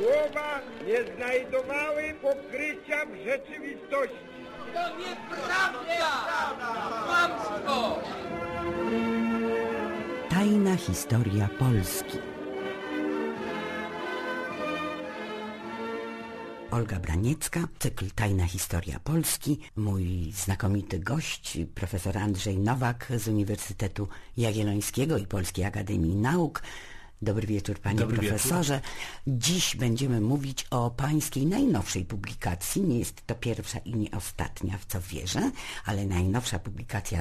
słowa nie znajdowały pokrycia w rzeczywistości. To nieprawda! Kłamstwo! Tajna historia Polski. Olga Braniecka, cykl Tajna Historia Polski. Mój znakomity gość, profesor Andrzej Nowak z Uniwersytetu Jagiellońskiego i Polskiej Akademii Nauk. Dobry wieczór, panie Dobry profesorze. Dziś będziemy mówić o pańskiej najnowszej publikacji. Nie jest to pierwsza i nie ostatnia, w co wierzę, ale najnowsza publikacja